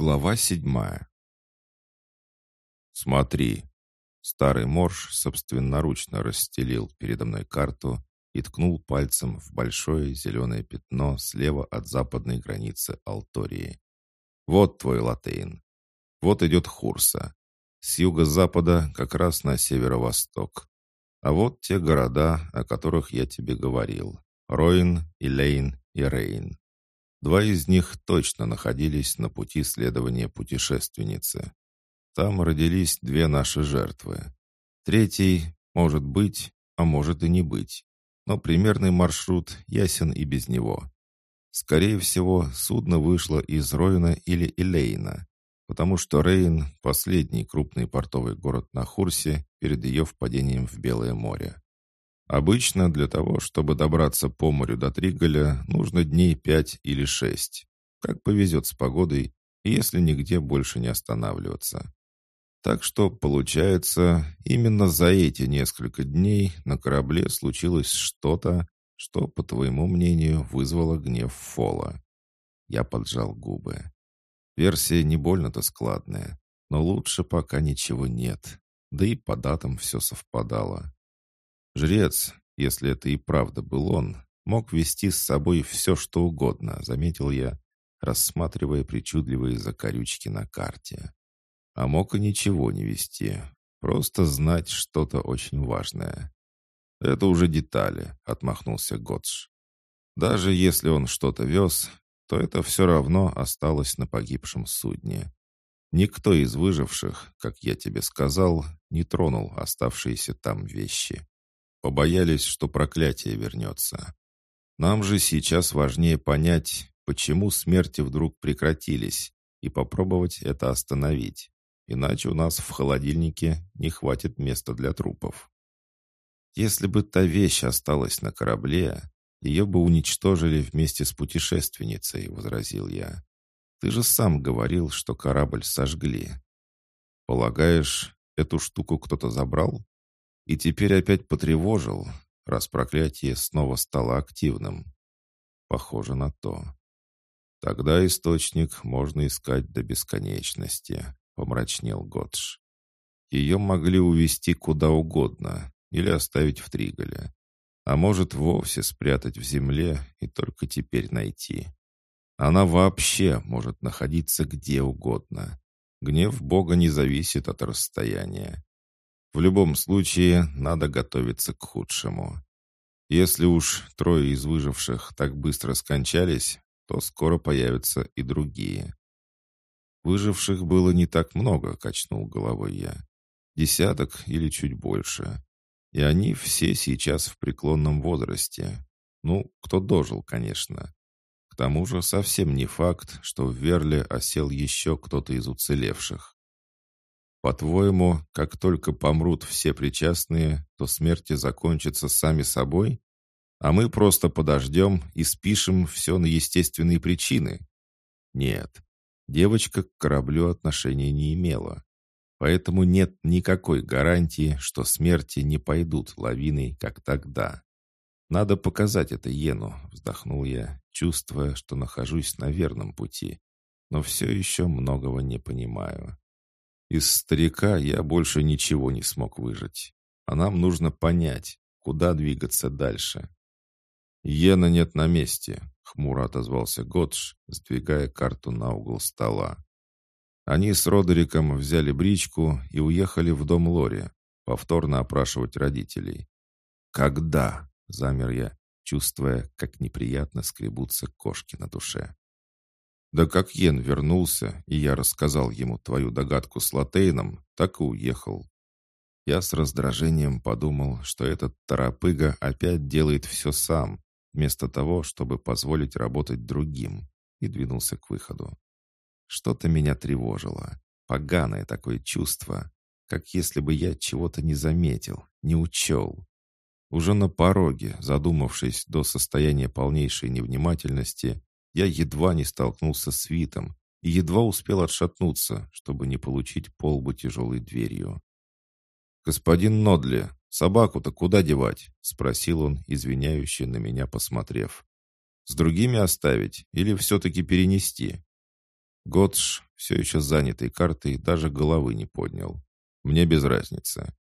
Глава седьмая. «Смотри». Старый морж собственноручно расстелил передо мной карту и ткнул пальцем в большое зеленое пятно слева от западной границы Алтории. «Вот твой Латейн. Вот идет Хурса. С юго-запада как раз на северо-восток. А вот те города, о которых я тебе говорил. Роин, Илейн и Рейн. Два из них точно находились на пути следования путешественницы. Там родились две наши жертвы. Третий может быть, а может и не быть. Но примерный маршрут ясен и без него. Скорее всего, судно вышло из Ройна или Элейна, потому что Рейн – последний крупный портовый город на Хурсе перед ее впадением в Белое море. Обычно для того, чтобы добраться по морю до Триголя, нужно дней пять или шесть. Как повезет с погодой, если нигде больше не останавливаться. Так что, получается, именно за эти несколько дней на корабле случилось что-то, что, по твоему мнению, вызвало гнев Фола. Я поджал губы. Версия не больно-то складная, но лучше пока ничего нет. Да и по датам все совпадало. Жрец, если это и правда был он, мог вести с собой все, что угодно, заметил я, рассматривая причудливые закорючки на карте. А мог и ничего не вести, просто знать что-то очень важное. «Это уже детали», — отмахнулся Готш. «Даже если он что-то вез, то это все равно осталось на погибшем судне. Никто из выживших, как я тебе сказал, не тронул оставшиеся там вещи. Побоялись, что проклятие вернется. Нам же сейчас важнее понять, почему смерти вдруг прекратились, и попробовать это остановить. Иначе у нас в холодильнике не хватит места для трупов. Если бы та вещь осталась на корабле, ее бы уничтожили вместе с путешественницей, возразил я. Ты же сам говорил, что корабль сожгли. Полагаешь, эту штуку кто-то забрал? И теперь опять потревожил, раз проклятие снова стало активным. Похоже на то. Тогда источник можно искать до бесконечности, помрачнел Готш. Ее могли увести куда угодно или оставить в Триголе. А может, вовсе спрятать в земле и только теперь найти. Она вообще может находиться где угодно. Гнев Бога не зависит от расстояния. В любом случае, надо готовиться к худшему. Если уж трое из выживших так быстро скончались, то скоро появятся и другие. Выживших было не так много, качнул головой я. Десяток или чуть больше. И они все сейчас в преклонном возрасте. Ну, кто дожил, конечно. К тому же совсем не факт, что в Верле осел еще кто-то из уцелевших. По-твоему, как только помрут все причастные, то смерти закончатся сами собой? А мы просто подождем и спишем все на естественные причины? Нет, девочка к кораблю отношения не имела. Поэтому нет никакой гарантии, что смерти не пойдут лавиной, как тогда. Надо показать это Йену, вздохнул я, чувствуя, что нахожусь на верном пути, но все еще многого не понимаю. Из старика я больше ничего не смог выжить. А нам нужно понять, куда двигаться дальше. «Йена нет на месте», — хмуро отозвался Годж, сдвигая карту на угол стола. Они с Родериком взяли бричку и уехали в дом Лори, повторно опрашивать родителей. «Когда?» — замер я, чувствуя, как неприятно скребутся кошки на душе. Да как Йен вернулся, и я рассказал ему твою догадку с Латейном, так и уехал. Я с раздражением подумал, что этот торопыга опять делает все сам, вместо того, чтобы позволить работать другим, и двинулся к выходу. Что-то меня тревожило. Поганое такое чувство, как если бы я чего-то не заметил, не учел. Уже на пороге, задумавшись до состояния полнейшей невнимательности, я едва не столкнулся с Витом и едва успел отшатнуться, чтобы не получить полбу тяжелой дверью. «Господин Нодли, собаку-то куда девать?» — спросил он, извиняющий на меня посмотрев. «С другими оставить или все-таки перенести?» Готш, все еще занятый картой, даже головы не поднял. Мне без разницы.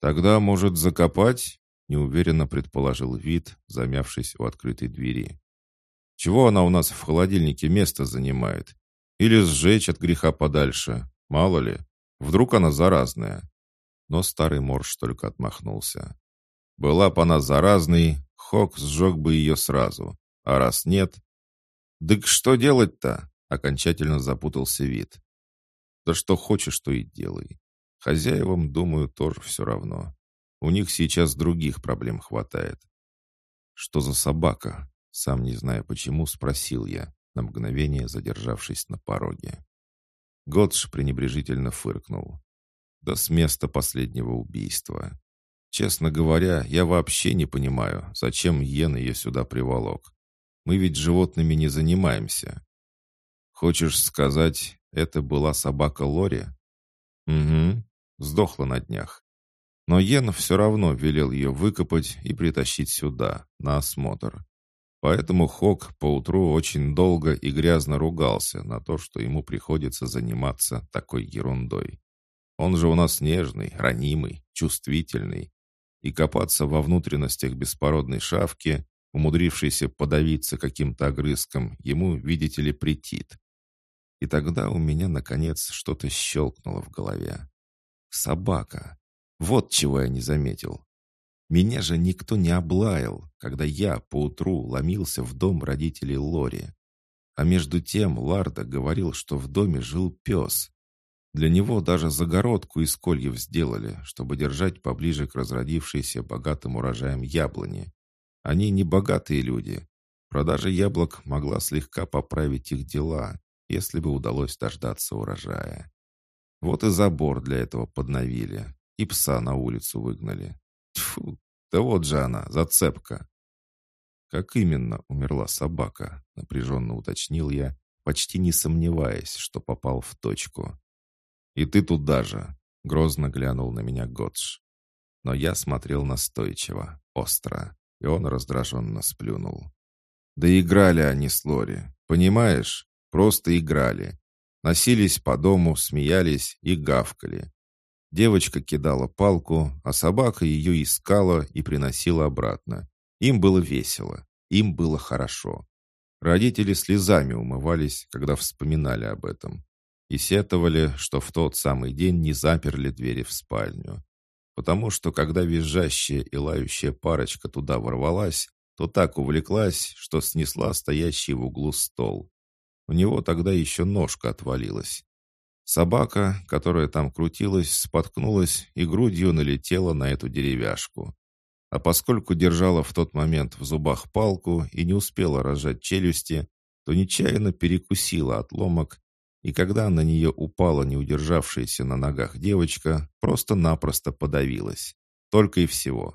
«Тогда, может, закопать?» — неуверенно предположил вид, замявшись у открытой двери. «Чего она у нас в холодильнике место занимает? Или сжечь от греха подальше? Мало ли. Вдруг она заразная?» Но старый морж только отмахнулся. «Была бы она заразной, Хок сжег бы ее сразу. А раз нет...» «Дык что делать-то?» — окончательно запутался вид. «Да что хочешь, то и делай. Хозяевам, думаю, тоже все равно. У них сейчас других проблем хватает. «Что за собака?» Сам не зная почему, спросил я, на мгновение задержавшись на пороге. Готш пренебрежительно фыркнул. «Да с места последнего убийства. Честно говоря, я вообще не понимаю, зачем Йен ее сюда приволок. Мы ведь животными не занимаемся. Хочешь сказать, это была собака Лори? Угу, Сдохла на днях. Но Йен все равно велел ее выкопать и притащить сюда, на осмотр. Поэтому Хок поутру очень долго и грязно ругался на то, что ему приходится заниматься такой ерундой. Он же у нас нежный, ранимый, чувствительный. И копаться во внутренностях беспородной шавки, умудрившейся подавиться каким-то огрызком, ему, видите ли, претит. И тогда у меня, наконец, что-то щелкнуло в голове. Собака. Вот чего я не заметил. Меня же никто не облаял, когда я поутру ломился в дом родителей Лори. А между тем Ларда говорил, что в доме жил пес. Для него даже загородку из кольев сделали, чтобы держать поближе к разродившейся богатым урожаем яблони. Они не богатые люди. Продажа яблок могла слегка поправить их дела, если бы удалось дождаться урожая. Вот и забор для этого подновили. И пса на улицу выгнали. Тьфу, да вот же она, зацепка. Как именно умерла собака, напряженно уточнил я, почти не сомневаясь, что попал в точку. И ты туда же, грозно глянул на меня Готш. Но я смотрел настойчиво, остро, и он раздраженно сплюнул. Да играли они с Лори, понимаешь? Просто играли. Носились по дому, смеялись и гавкали. Девочка кидала палку, а собака ее искала и приносила обратно. Им было весело, им было хорошо. Родители слезами умывались, когда вспоминали об этом. И сетовали, что в тот самый день не заперли двери в спальню. Потому что, когда визжащая и лающая парочка туда ворвалась, то так увлеклась, что снесла стоящий в углу стол. У него тогда еще ножка отвалилась. Собака, которая там крутилась, споткнулась и грудью налетела на эту деревяшку. А поскольку держала в тот момент в зубах палку и не успела разжать челюсти, то нечаянно перекусила отломок, и когда на нее упала не удержавшаяся на ногах девочка, просто-напросто подавилась. Только и всего.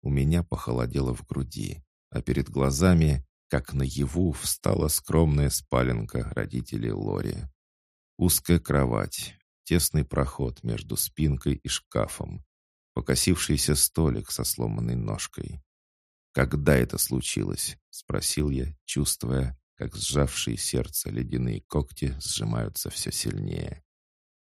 У меня похолодело в груди, а перед глазами как наяву встала скромная спаленка родителей Лори. Узкая кровать, тесный проход между спинкой и шкафом, покосившийся столик со сломанной ножкой. «Когда это случилось?» — спросил я, чувствуя, как сжавшие сердце ледяные когти сжимаются все сильнее.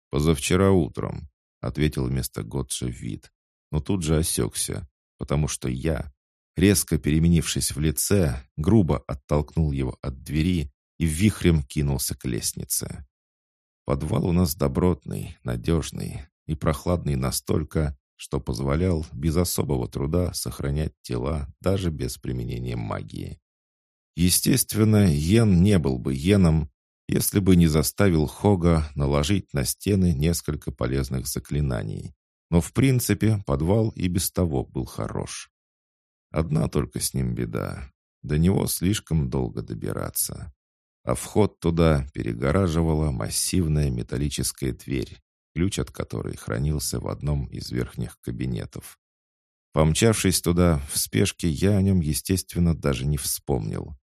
«Позавчера утром», — ответил вместо Готша вид, но тут же осекся, потому что я, резко переменившись в лице, грубо оттолкнул его от двери и вихрем кинулся к лестнице. Подвал у нас добротный, надежный и прохладный настолько, что позволял без особого труда сохранять тела даже без применения магии. Естественно, Йен не был бы Йеном, если бы не заставил Хога наложить на стены несколько полезных заклинаний. Но в принципе подвал и без того был хорош. Одна только с ним беда. До него слишком долго добираться. А вход туда перегораживала массивная металлическая дверь, ключ от которой хранился в одном из верхних кабинетов. Помчавшись туда, в спешке я о нем, естественно, даже не вспомнил.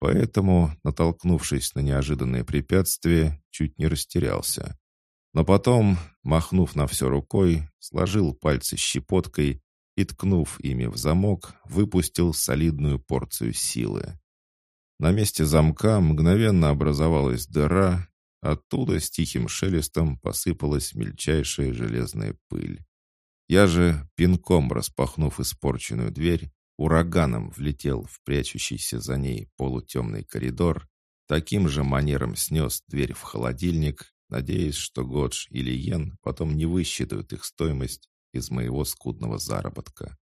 Поэтому, натолкнувшись на неожиданное препятствие, чуть не растерялся. Но потом, махнув на все рукой, сложил пальцы щепоткой и, ткнув ими в замок, выпустил солидную порцию силы. На месте замка мгновенно образовалась дыра, оттуда с тихим шелестом посыпалась мельчайшая железная пыль. Я же, пинком распахнув испорченную дверь, ураганом влетел в прячущийся за ней полутемный коридор, таким же манером снес дверь в холодильник, надеясь, что Годж или Йен потом не высчитают их стоимость из моего скудного заработка.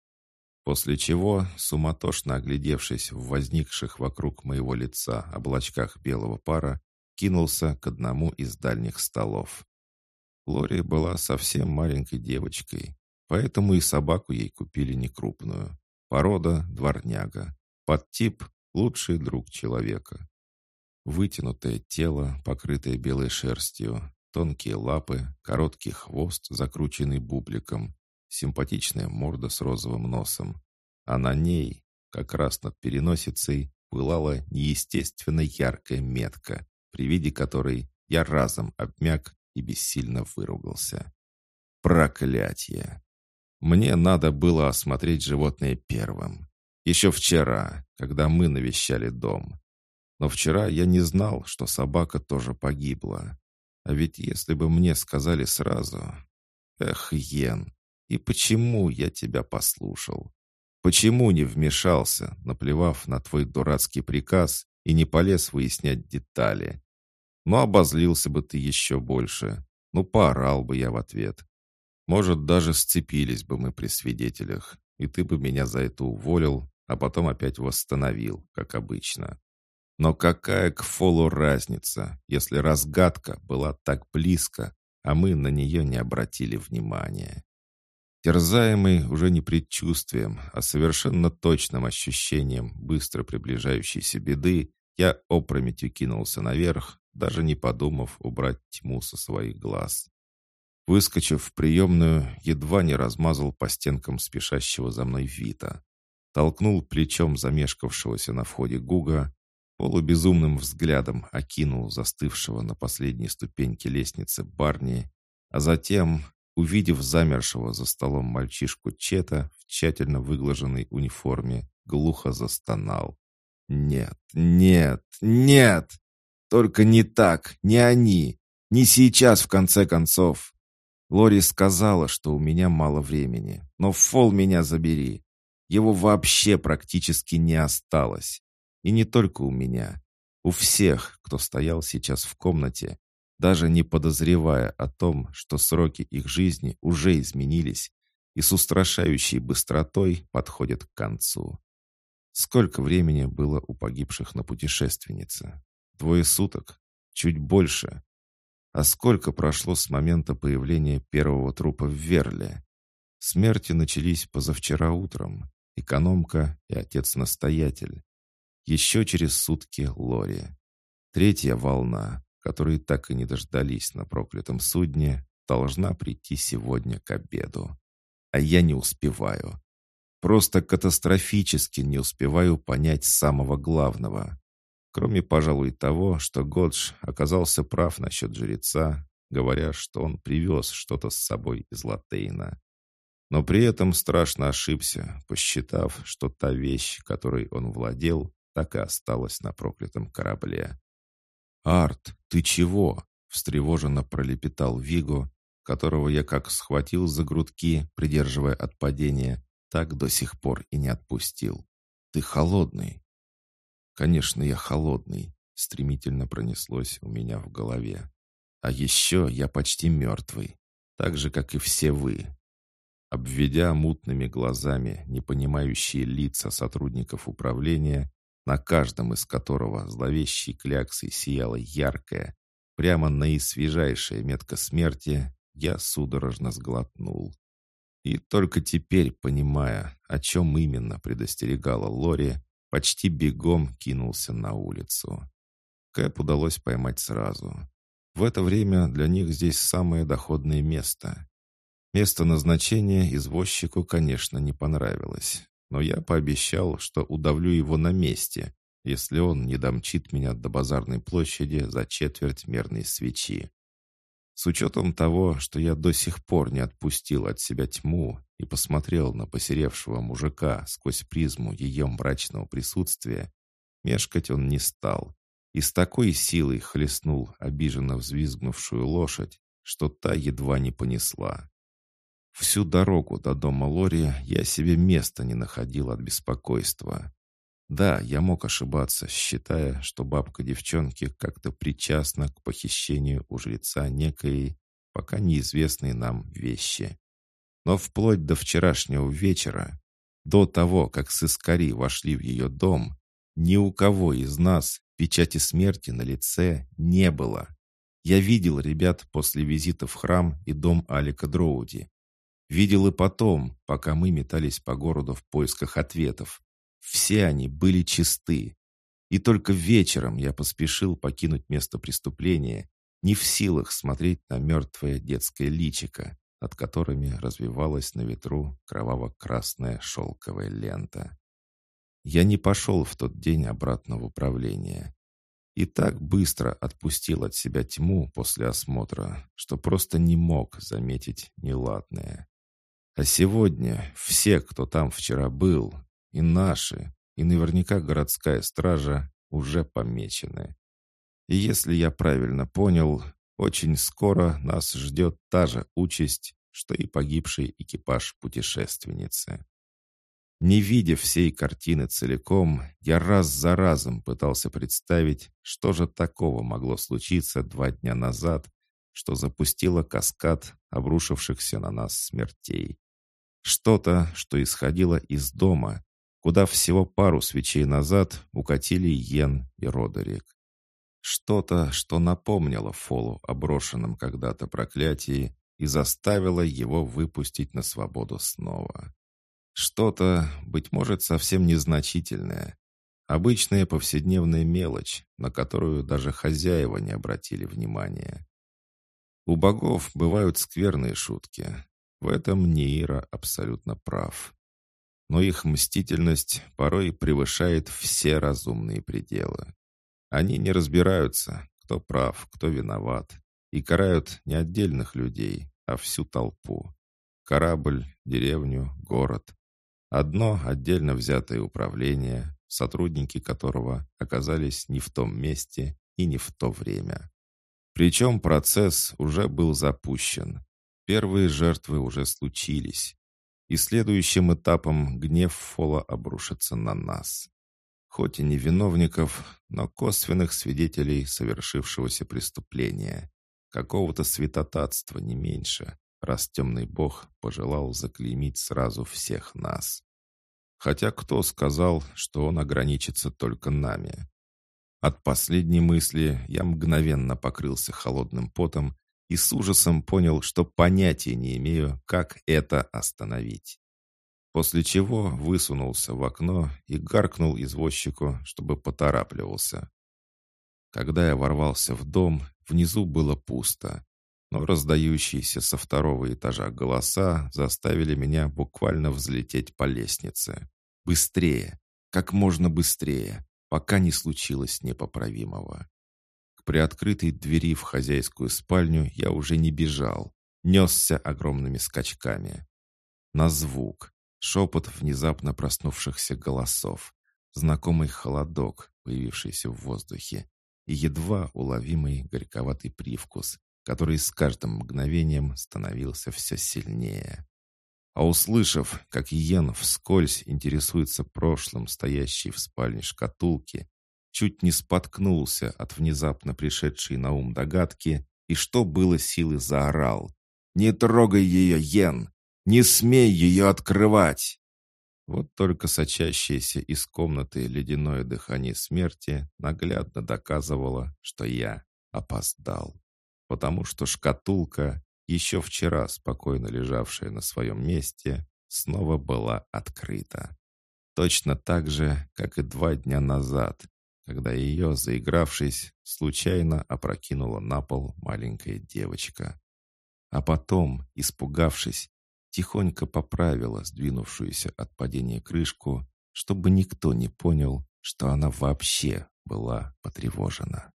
После чего, суматошно оглядевшись в возникших вокруг моего лица облачках белого пара, кинулся к одному из дальних столов. Лори была совсем маленькой девочкой, поэтому и собаку ей купили некрупную. Порода — дворняга. Подтип — лучший друг человека. Вытянутое тело, покрытое белой шерстью, тонкие лапы, короткий хвост, закрученный бубликом, симпатичная морда с розовым носом. А на ней, как раз над переносицей, пылала неестественно яркая метка, при виде которой я разом обмяк и бессильно выругался. Проклятье! Мне надо было осмотреть животное первым. Еще вчера, когда мы навещали дом. Но вчера я не знал, что собака тоже погибла. А ведь если бы мне сказали сразу... Эх, Йен, и почему я тебя послушал? Почему не вмешался, наплевав на твой дурацкий приказ и не полез выяснять детали? Ну, обозлился бы ты еще больше. Ну, поорал бы я в ответ. Может, даже сцепились бы мы при свидетелях, и ты бы меня за это уволил, а потом опять восстановил, как обычно. Но какая к фолу разница, если разгадка была так близко, а мы на нее не обратили внимания? Терзаемый уже не предчувствием, а совершенно точным ощущением быстро приближающейся беды, я опрометью кинулся наверх, даже не подумав убрать тьму со своих глаз. Выскочив в приемную, едва не размазал по стенкам спешащего за мной Вита. Толкнул плечом замешкавшегося на входе Гуга, полубезумным взглядом окинул застывшего на последней ступеньке лестницы Барни, а затем, увидев замершего за столом мальчишку Чета в тщательно выглаженной униформе, глухо застонал. «Нет, нет, нет! Только не так, не они! Не сейчас, в конце концов!» Лори сказала, что у меня мало времени, но фол меня забери. Его вообще практически не осталось. И не только у меня. У всех, кто стоял сейчас в комнате, даже не подозревая о том, что сроки их жизни уже изменились и с устрашающей быстротой подходят к концу. Сколько времени было у погибших на путешественнице? Двое суток? Чуть больше? А сколько прошло с момента появления первого трупа в Верле? Смерти начались позавчера утром. Экономка и отец-настоятель. Еще через сутки Лори. Третья волна, которой так и не дождались на проклятом судне, должна прийти сегодня к обеду. А я не успеваю. Просто катастрофически не успеваю понять самого главного. Кроме, пожалуй, того, что Годж оказался прав насчет жреца, говоря, что он привез что-то с собой из Латейна. Но при этом страшно ошибся, посчитав, что та вещь, которой он владел, так и осталась на проклятом корабле. «Арт, ты чего?» — встревоженно пролепетал Виго, которого я как схватил за грудки, придерживая от падения, так до сих пор и не отпустил. «Ты холодный». Конечно, я холодный, стремительно пронеслось у меня в голове. А еще я почти мертвый, так же, как и все вы. Обведя мутными глазами непонимающие лица сотрудников управления, на каждом из которого зловещей кляксой сияла яркая, прямо наисвежайшая метка смерти, я судорожно сглотнул. И только теперь, понимая, о чем именно предостерегала Лори, почти бегом кинулся на улицу. Кэп удалось поймать сразу. В это время для них здесь самое доходное место. Место назначения извозчику, конечно, не понравилось, но я пообещал, что удавлю его на месте, если он не домчит меня до базарной площади за четверть мерной свечи. С учетом того, что я до сих пор не отпустил от себя тьму и посмотрел на посеревшего мужика сквозь призму ее мрачного присутствия, Мешкать он не стал. И с такой силой хлестнул обиженно взвизгнувшую лошадь, что та едва не понесла. Всю дорогу до дома Лори я себе места не находил от беспокойства. Да, я мог ошибаться, считая, что бабка девчонки как-то причастна к похищению у жреца некой, пока неизвестной нам вещи. Но вплоть до вчерашнего вечера, до того, как сыскари вошли в ее дом, ни у кого из нас печати смерти на лице не было. Я видел ребят после визита в храм и дом Алика Дроуди. Видел и потом, пока мы метались по городу в поисках ответов. Все они были чисты. И только вечером я поспешил покинуть место преступления, не в силах смотреть на мертвое детское личико, над которыми развивалась на ветру кроваво-красная шелковая лента. Я не пошел в тот день обратно в управление. И так быстро отпустил от себя тьму после осмотра, что просто не мог заметить неладное. А сегодня все, кто там вчера был, и наши, и наверняка городская стража уже помечены. И если я правильно понял, очень скоро нас ждет та же участь, что и погибший экипаж путешественницы. Не видя всей картины целиком, я раз за разом пытался представить, что же такого могло случиться два дня назад, что запустило каскад обрушившихся на нас смертей. Что-то, что исходило из дома, куда всего пару свечей назад укатили Йен и Родерик. Что-то, что напомнило Фолу о брошенном когда-то проклятии и заставило его выпустить на свободу снова. Что-то, быть может, совсем незначительное. Обычная повседневная мелочь, на которую даже хозяева не обратили внимания. У богов бывают скверные шутки. В этом Неира абсолютно прав но их мстительность порой превышает все разумные пределы. Они не разбираются, кто прав, кто виноват, и карают не отдельных людей, а всю толпу. Корабль, деревню, город. Одно отдельно взятое управление, сотрудники которого оказались не в том месте и не в то время. Причем процесс уже был запущен. Первые жертвы уже случились, и следующим этапом гнев Фола обрушится на нас. Хоть и не виновников, но косвенных свидетелей совершившегося преступления. Какого-то святотатства не меньше, раз темный бог пожелал заклеймить сразу всех нас. Хотя кто сказал, что он ограничится только нами? От последней мысли я мгновенно покрылся холодным потом и с ужасом понял, что понятия не имею, как это остановить. После чего высунулся в окно и гаркнул извозчику, чтобы поторапливался. Когда я ворвался в дом, внизу было пусто, но раздающиеся со второго этажа голоса заставили меня буквально взлететь по лестнице. Быстрее, как можно быстрее, пока не случилось непоправимого приоткрытой двери в хозяйскую спальню я уже не бежал, несся огромными скачками. На звук, шепот внезапно проснувшихся голосов, знакомый холодок, появившийся в воздухе, и едва уловимый горьковатый привкус, который с каждым мгновением становился все сильнее. А услышав, как Йен вскользь интересуется прошлым стоящей в спальне шкатулки, чуть не споткнулся от внезапно пришедшей на ум догадки и что было силы заорал. «Не трогай ее, Йен! Не смей ее открывать!» Вот только сочащееся из комнаты ледяное дыхание смерти наглядно доказывало, что я опоздал. Потому что шкатулка, еще вчера спокойно лежавшая на своем месте, снова была открыта. Точно так же, как и два дня назад, когда ее, заигравшись, случайно опрокинула на пол маленькая девочка. А потом, испугавшись, тихонько поправила сдвинувшуюся от падения крышку, чтобы никто не понял, что она вообще была потревожена.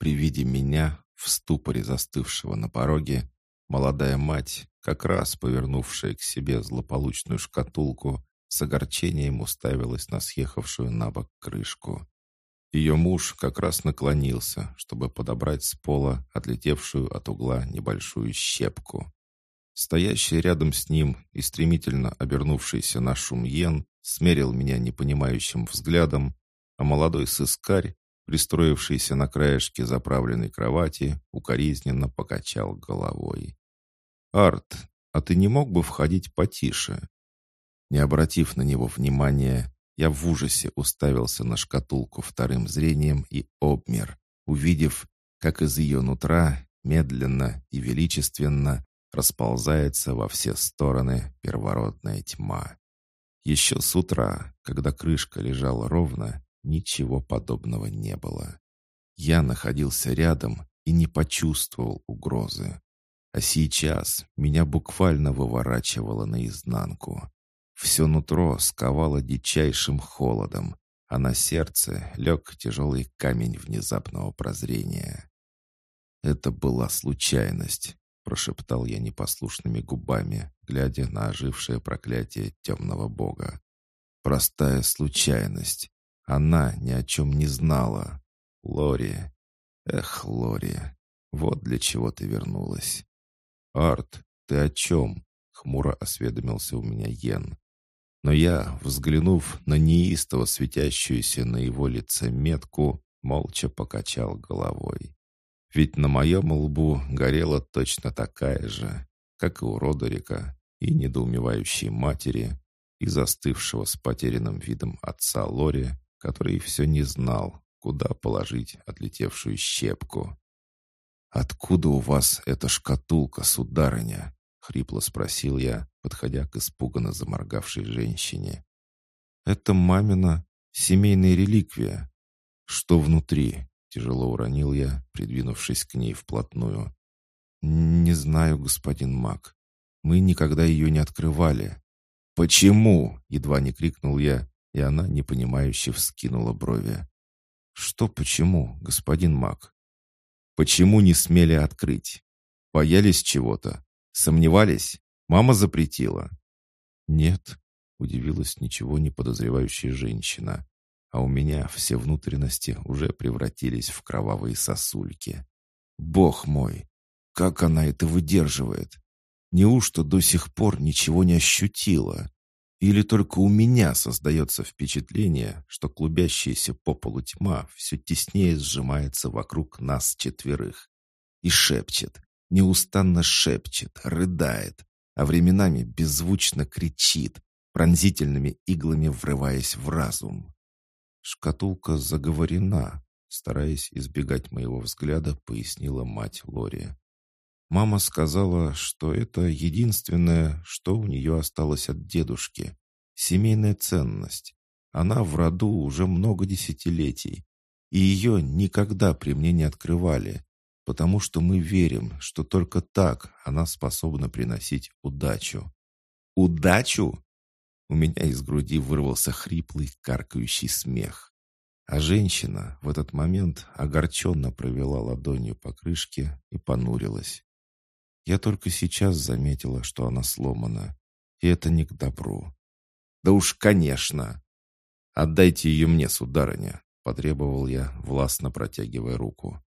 При виде меня, в ступоре застывшего на пороге, молодая мать, как раз повернувшая к себе злополучную шкатулку, с огорчением уставилась на съехавшую на бок крышку. Ее муж как раз наклонился, чтобы подобрать с пола отлетевшую от угла небольшую щепку. Стоящий рядом с ним и стремительно обернувшийся на шум Йен смерил меня непонимающим взглядом, а молодой сыскарь, пристроившийся на краешке заправленной кровати, укоризненно покачал головой. «Арт, а ты не мог бы входить потише?» Не обратив на него внимания, я в ужасе уставился на шкатулку вторым зрением и обмер, увидев, как из ее нутра медленно и величественно расползается во все стороны первородная тьма. Еще с утра, когда крышка лежала ровно, ничего подобного не было. Я находился рядом и не почувствовал угрозы. А сейчас меня буквально выворачивало наизнанку. Все нутро сковало дичайшим холодом, а на сердце лег тяжелый камень внезапного прозрения. «Это была случайность», — прошептал я непослушными губами, глядя на ожившее проклятие темного бога. «Простая случайность. Она ни о чем не знала. Лори. Эх, Лори, вот для чего ты вернулась». «Арт, ты о чем?» — хмуро осведомился у меня Йен. Но я, взглянув на неистово светящуюся на его лице метку, молча покачал головой. Ведь на моем лбу горела точно такая же, как и у Родерика, и недоумевающей матери, и застывшего с потерянным видом отца Лори, который все не знал, куда положить отлетевшую щепку. «Откуда у вас эта шкатулка, сударыня?» — хрипло спросил я, подходя к испуганно заморгавшей женщине. «Это мамина семейная реликвия. Что внутри?» — тяжело уронил я, придвинувшись к ней вплотную. «Не знаю, господин Мак. Мы никогда ее не открывали». «Почему?» — едва не крикнул я, и она непонимающе вскинула брови. «Что почему, господин Мак?» «Почему не смели открыть? Боялись чего-то? Сомневались?» Мама запретила». «Нет», — удивилась ничего не подозревающая женщина. А у меня все внутренности уже превратились в кровавые сосульки. «Бог мой! Как она это выдерживает? Неужто до сих пор ничего не ощутила? Или только у меня создается впечатление, что клубящаяся по полу тьма все теснее сжимается вокруг нас четверых? И шепчет, неустанно шепчет, рыдает, а временами беззвучно кричит, пронзительными иглами врываясь в разум. Шкатулка заговорена, стараясь избегать моего взгляда, пояснила мать Лори. Мама сказала, что это единственное, что у нее осталось от дедушки. Семейная ценность. Она в роду уже много десятилетий, и ее никогда при мне не открывали, потому что мы верим, что только так она способна приносить удачу. Удачу? У меня из груди вырвался хриплый, каркающий смех. А женщина в этот момент огорченно провела ладонью по крышке и понурилась. Я только сейчас заметила, что она сломана, и это не к добру. «Да уж, конечно!» «Отдайте ее мне, сударыня», — потребовал я, властно протягивая руку.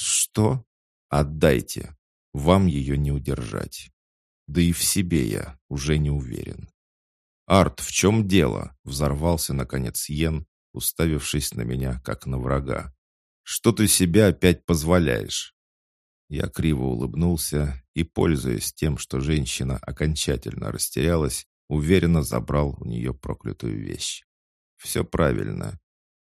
«Что? Отдайте. Вам ее не удержать. Да и в себе я уже не уверен». «Арт, в чем дело?» — взорвался, наконец, Йен, уставившись на меня, как на врага. «Что ты себе опять позволяешь?» Я криво улыбнулся и, пользуясь тем, что женщина окончательно растерялась, уверенно забрал у нее проклятую вещь. Все правильно.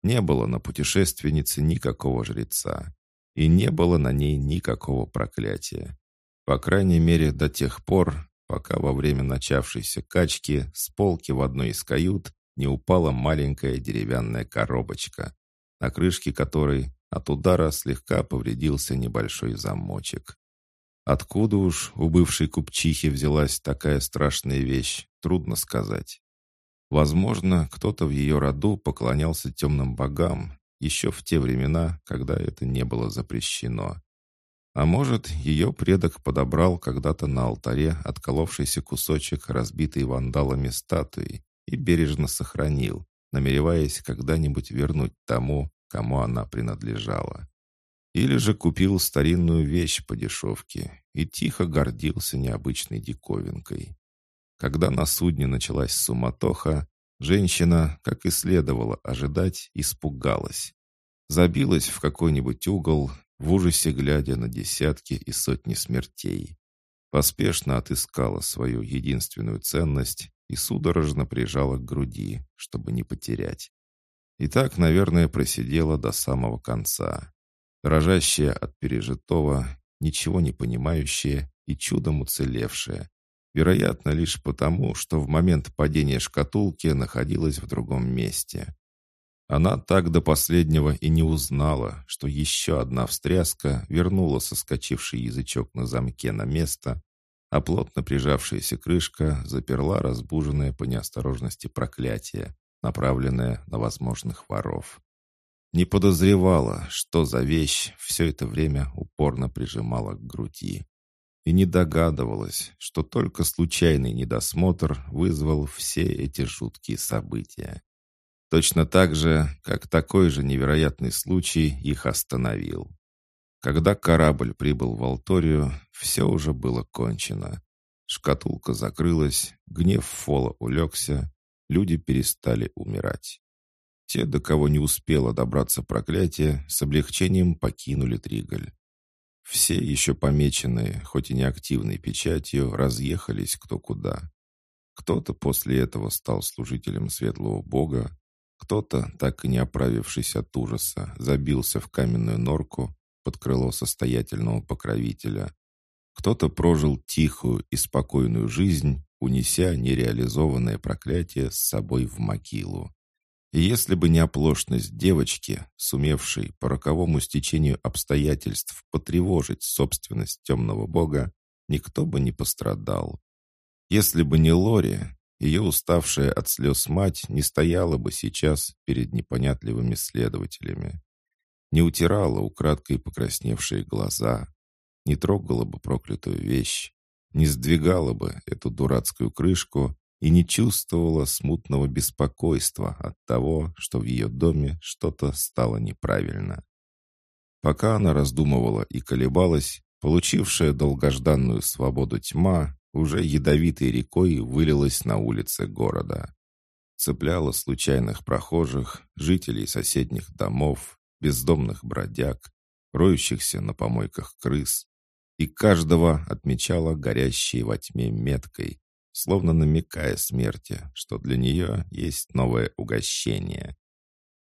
Не было на путешественнице никакого жреца и не было на ней никакого проклятия. По крайней мере, до тех пор, пока во время начавшейся качки с полки в одной из кают не упала маленькая деревянная коробочка, на крышке которой от удара слегка повредился небольшой замочек. Откуда уж у бывшей купчихи взялась такая страшная вещь, трудно сказать. Возможно, кто-то в ее роду поклонялся темным богам еще в те времена, когда это не было запрещено. А может, ее предок подобрал когда-то на алтаре отколовшийся кусочек разбитой вандалами статуи и бережно сохранил, намереваясь когда-нибудь вернуть тому, кому она принадлежала. Или же купил старинную вещь по дешевке и тихо гордился необычной диковинкой. Когда на судне началась суматоха, женщина, как и следовало ожидать, испугалась. Забилась в какой-нибудь угол, в ужасе глядя на десятки и сотни смертей. Поспешно отыскала свою единственную ценность и судорожно прижала к груди, чтобы не потерять. И так, наверное, просидела до самого конца дрожащая от пережитого, ничего не понимающая и чудом уцелевшая. Вероятно, лишь потому, что в момент падения шкатулки находилась в другом месте. Она так до последнего и не узнала, что еще одна встряска вернула соскочивший язычок на замке на место, а плотно прижавшаяся крышка заперла разбуженное по неосторожности проклятие, направленное на возможных воров. Не подозревала, что за вещь все это время упорно прижимала к груди. И не догадывалась, что только случайный недосмотр вызвал все эти жуткие события. Точно так же, как такой же невероятный случай их остановил. Когда корабль прибыл в Алторию, все уже было кончено. Шкатулка закрылась, гнев Фола улегся, люди перестали умирать. Те, до кого не успело добраться проклятие, с облегчением покинули Триголь. Все еще помеченные, хоть и неактивной печатью, разъехались кто куда. Кто-то после этого стал служителем светлого бога, кто-то, так и не оправившись от ужаса, забился в каменную норку под крыло состоятельного покровителя. Кто-то прожил тихую и спокойную жизнь, унеся нереализованное проклятие с собой в могилу. Если бы не оплошность девочки, сумевшей по роковому стечению обстоятельств потревожить собственность темного бога, никто бы не пострадал. Если бы не Лори, ее уставшая от слез мать не стояла бы сейчас перед непонятливыми следователями. Не утирала украдкой покрасневшие глаза, не трогала бы проклятую вещь, не сдвигала бы эту дурацкую крышку и не чувствовала смутного беспокойства от того, что в ее доме что-то стало неправильно. Пока она раздумывала и колебалась, получившая долгожданную свободу тьма уже ядовитой рекой вылилась на улицы города. Цепляла случайных прохожих, жителей соседних домов, бездомных бродяг, роющихся на помойках крыс, и каждого отмечала горящей во тьме меткой, словно намекая смерти, что для нее есть новое угощение.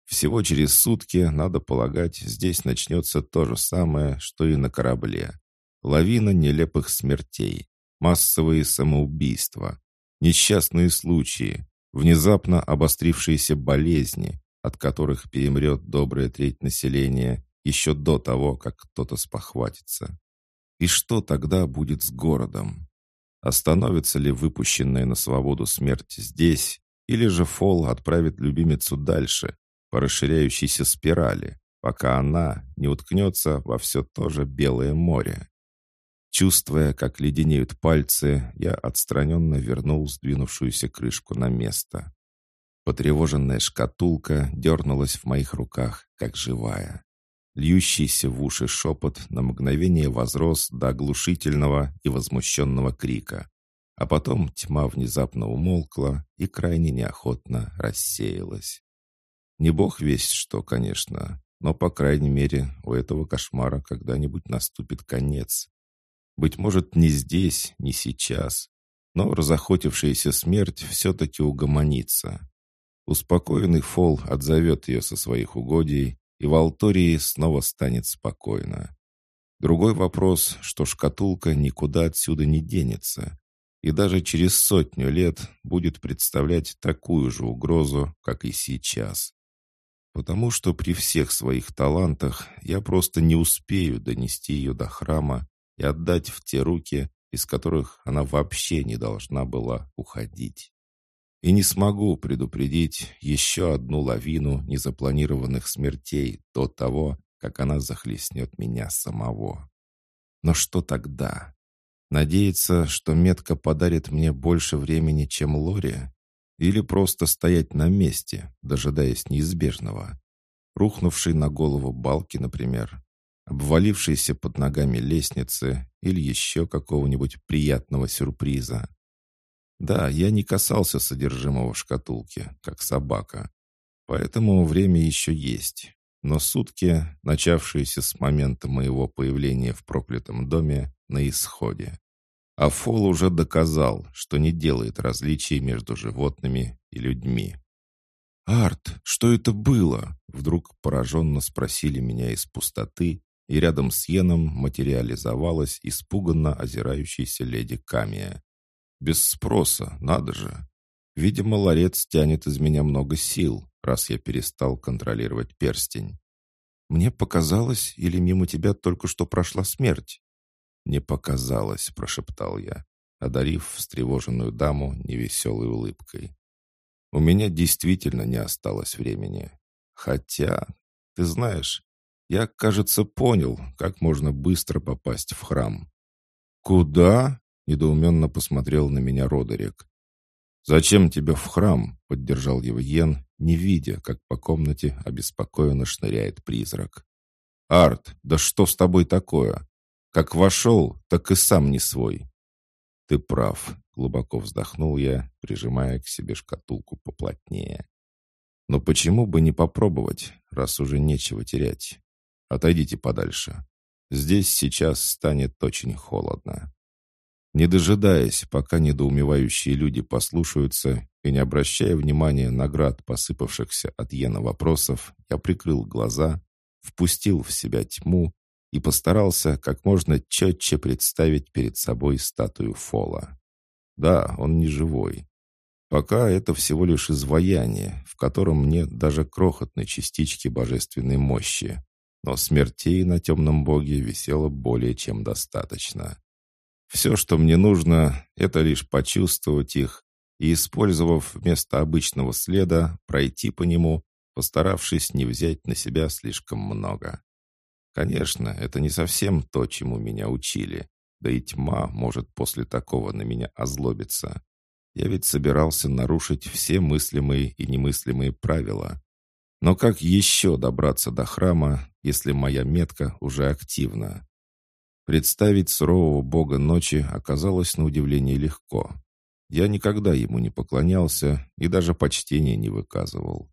Всего через сутки, надо полагать, здесь начнется то же самое, что и на корабле. Лавина нелепых смертей, массовые самоубийства, несчастные случаи, внезапно обострившиеся болезни, от которых перемрет добрая треть населения еще до того, как кто-то спохватится. И что тогда будет с городом? Остановится ли выпущенная на свободу смерть здесь, или же Фол отправит любимицу дальше, по расширяющейся спирали, пока она не уткнется во все то же Белое море. Чувствуя, как леденеют пальцы, я отстраненно вернул сдвинувшуюся крышку на место. Потревоженная шкатулка дернулась в моих руках, как живая. Льющийся в уши шепот на мгновение возрос до оглушительного и возмущенного крика. А потом тьма внезапно умолкла и крайне неохотно рассеялась. Не бог весть что, конечно, но, по крайней мере, у этого кошмара когда-нибудь наступит конец. Быть может, не здесь, не сейчас, но разохотившаяся смерть все-таки угомонится. Успокоенный Фол отзовет ее со своих угодий, и в Алтории снова станет спокойно. Другой вопрос, что шкатулка никуда отсюда не денется, и даже через сотню лет будет представлять такую же угрозу, как и сейчас. Потому что при всех своих талантах я просто не успею донести ее до храма и отдать в те руки, из которых она вообще не должна была уходить и не смогу предупредить еще одну лавину незапланированных смертей до того, как она захлестнет меня самого. Но что тогда? Надеяться, что метка подарит мне больше времени, чем Лори? Или просто стоять на месте, дожидаясь неизбежного? Рухнувший на голову балки, например, обвалившиеся под ногами лестницы или еще какого-нибудь приятного сюрприза. Да, я не касался содержимого шкатулки, как собака. Поэтому время еще есть. Но сутки, начавшиеся с момента моего появления в проклятом доме, на исходе. А Фол уже доказал, что не делает различий между животными и людьми. «Арт, что это было?» Вдруг пораженно спросили меня из пустоты, и рядом с Йеном материализовалась испуганно озирающаяся леди Камия. Без спроса, надо же. Видимо, ларец тянет из меня много сил, раз я перестал контролировать перстень. Мне показалось, или мимо тебя только что прошла смерть? Не показалось, прошептал я, одарив встревоженную даму невеселой улыбкой. У меня действительно не осталось времени. Хотя, ты знаешь, я, кажется, понял, как можно быстро попасть в храм. «Куда?» — недоуменно посмотрел на меня Родерик. «Зачем тебе в храм?» — поддержал его Йен, не видя, как по комнате обеспокоенно шныряет призрак. «Арт, да что с тобой такое? Как вошел, так и сам не свой». «Ты прав», — глубоко вздохнул я, прижимая к себе шкатулку поплотнее. «Но почему бы не попробовать, раз уже нечего терять?» Отойдите подальше. Здесь сейчас станет очень холодно. Не дожидаясь, пока недоумевающие люди послушаются, и не обращая внимания на град посыпавшихся от Йена вопросов, я прикрыл глаза, впустил в себя тьму и постарался как можно четче представить перед собой статую Фола. Да, он не живой. Пока это всего лишь изваяние, в котором нет даже крохотной частички божественной мощи, но смертей на темном боге висело более чем достаточно. Все, что мне нужно, это лишь почувствовать их и, использовав вместо обычного следа, пройти по нему, постаравшись не взять на себя слишком много. Конечно, это не совсем то, чему меня учили, да и тьма может после такого на меня озлобиться. Я ведь собирался нарушить все мыслимые и немыслимые правила. Но как еще добраться до храма, если моя метка уже активна? Представить сурового бога ночи оказалось на удивление легко. Я никогда ему не поклонялся и даже почтения не выказывал.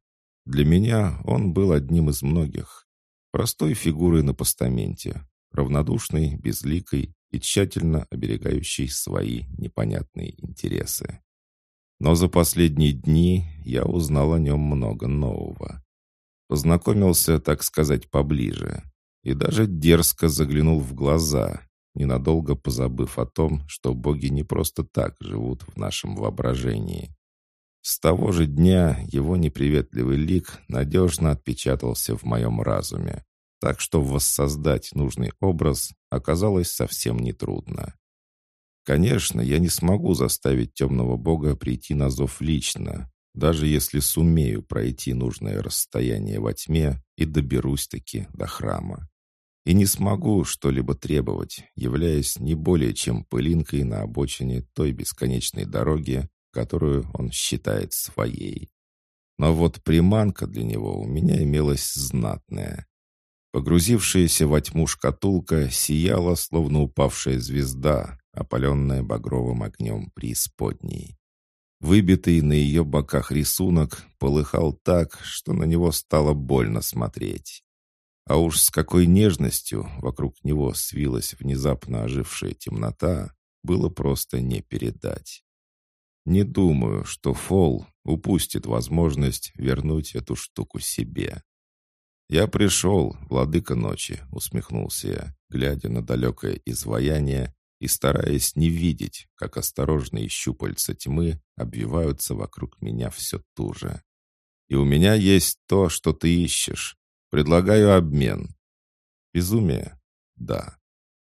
Для меня он был одним из многих. Простой фигурой на постаменте, равнодушной, безликой и тщательно оберегающей свои непонятные интересы. Но за последние дни я узнал о нем много нового. Познакомился, так сказать, поближе. И даже дерзко заглянул в глаза, ненадолго позабыв о том, что боги не просто так живут в нашем воображении. С того же дня его неприветливый лик надежно отпечатался в моем разуме, так что воссоздать нужный образ оказалось совсем нетрудно. Конечно, я не смогу заставить темного бога прийти на зов лично, даже если сумею пройти нужное расстояние во тьме и доберусь-таки до храма. И не смогу что-либо требовать, являясь не более чем пылинкой на обочине той бесконечной дороги, которую он считает своей. Но вот приманка для него у меня имелась знатная. Погрузившаяся во тьму шкатулка сияла, словно упавшая звезда, опаленная багровым огнем преисподней. Выбитый на ее боках рисунок полыхал так, что на него стало больно смотреть. А уж с какой нежностью вокруг него свилась внезапно ожившая темнота, было просто не передать. Не думаю, что Фол упустит возможность вернуть эту штуку себе. «Я пришел, владыка ночи», — усмехнулся я, глядя на далекое изваяние, и стараясь не видеть, как осторожные щупальца тьмы обвиваются вокруг меня все туже. «И у меня есть то, что ты ищешь. Предлагаю обмен». «Безумие?» «Да».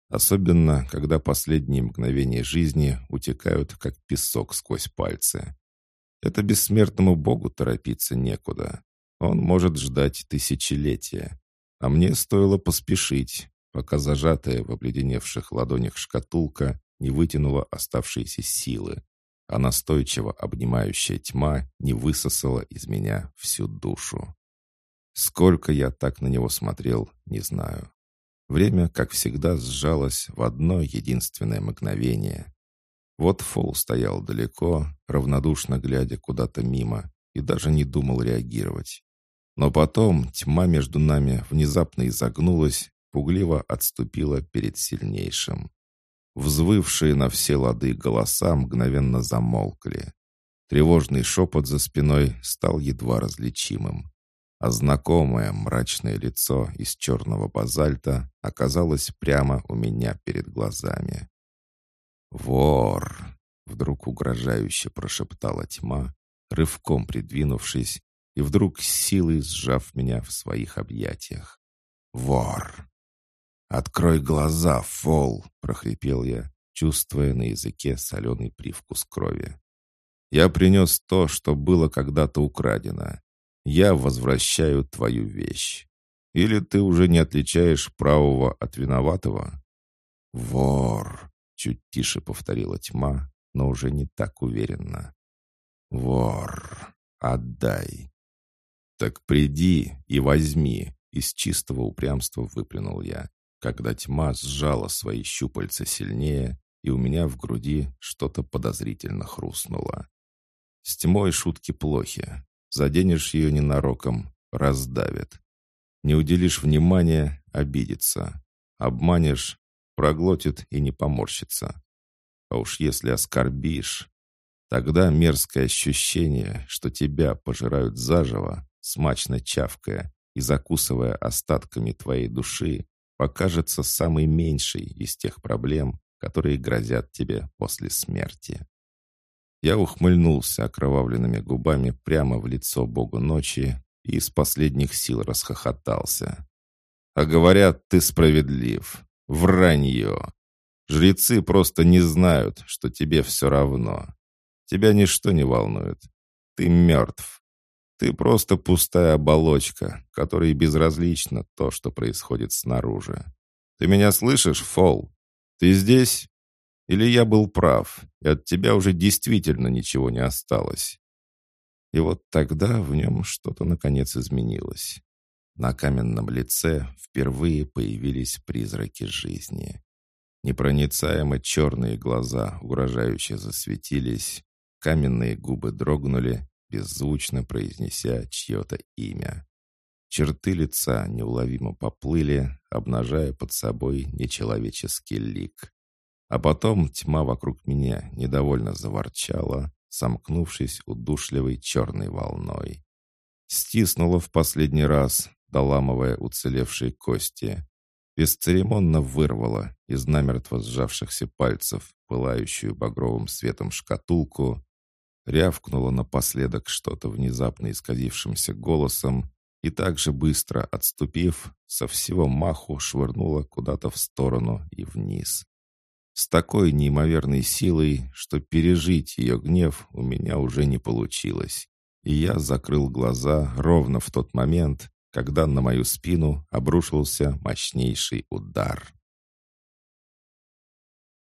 Особенно, когда последние мгновения жизни утекают, как песок сквозь пальцы. Это бессмертному богу торопиться некуда. Он может ждать тысячелетия. А мне стоило поспешить, пока зажатая в обледеневших ладонях шкатулка не вытянула оставшиеся силы. а настойчиво обнимающая тьма не высосала из меня всю душу. Сколько я так на него смотрел, не знаю. Время, как всегда, сжалось в одно единственное мгновение. Вот Фол стоял далеко, равнодушно глядя куда-то мимо, и даже не думал реагировать. Но потом тьма между нами внезапно изогнулась, пугливо отступила перед сильнейшим. Взвывшие на все лады голоса мгновенно замолкли. Тревожный шепот за спиной стал едва различимым. А знакомое мрачное лицо из черного базальта оказалось прямо у меня перед глазами. «Вор!» — вдруг угрожающе прошептала тьма, рывком придвинувшись и вдруг силой сжав меня в своих объятиях. «Вор!» «Открой глаза, фол!» — прохрипел я, чувствуя на языке соленый привкус крови. «Я принес то, что было когда-то украдено. Я возвращаю твою вещь. Или ты уже не отличаешь правого от виноватого?» «Вор!» — чуть тише повторила тьма, но уже не так уверенно. «Вор! Отдай!» «Так приди и возьми!» — из чистого упрямства выплюнул я когда тьма сжала свои щупальца сильнее, и у меня в груди что-то подозрительно хрустнуло. С тьмой шутки плохи. Заденешь ее ненароком — раздавит. Не уделишь внимания — обидится. Обманешь — проглотит и не поморщится. А уж если оскорбишь, тогда мерзкое ощущение, что тебя пожирают заживо, смачно чавкая и закусывая остатками твоей души, покажется самой меньшей из тех проблем, которые грозят тебе после смерти. Я ухмыльнулся окровавленными губами прямо в лицо богу ночи и из последних сил расхохотался. «А говорят, ты справедлив. Вранье. Жрецы просто не знают, что тебе все равно. Тебя ничто не волнует. Ты мертв. Ты просто пустая оболочка, которой безразлично то, что происходит снаружи. Ты меня слышишь, Фол? Ты здесь? Или я был прав, и от тебя уже действительно ничего не осталось?» И вот тогда в нем что-то наконец изменилось. На каменном лице впервые появились призраки жизни. Непроницаемо черные глаза угрожающе засветились, каменные губы дрогнули, беззвучно произнеся чье-то имя. Черты лица неуловимо поплыли, обнажая под собой нечеловеческий лик. А потом тьма вокруг меня недовольно заворчала, сомкнувшись удушливой черной волной. Стиснула в последний раз, доламывая уцелевшие кости. Бесцеремонно вырвала из намертво сжавшихся пальцев пылающую багровым светом шкатулку, рявкнула напоследок что-то внезапно исказившимся голосом и также быстро отступив, со всего маху швырнула куда-то в сторону и вниз. С такой неимоверной силой, что пережить ее гнев у меня уже не получилось. И я закрыл глаза ровно в тот момент, когда на мою спину обрушился мощнейший удар.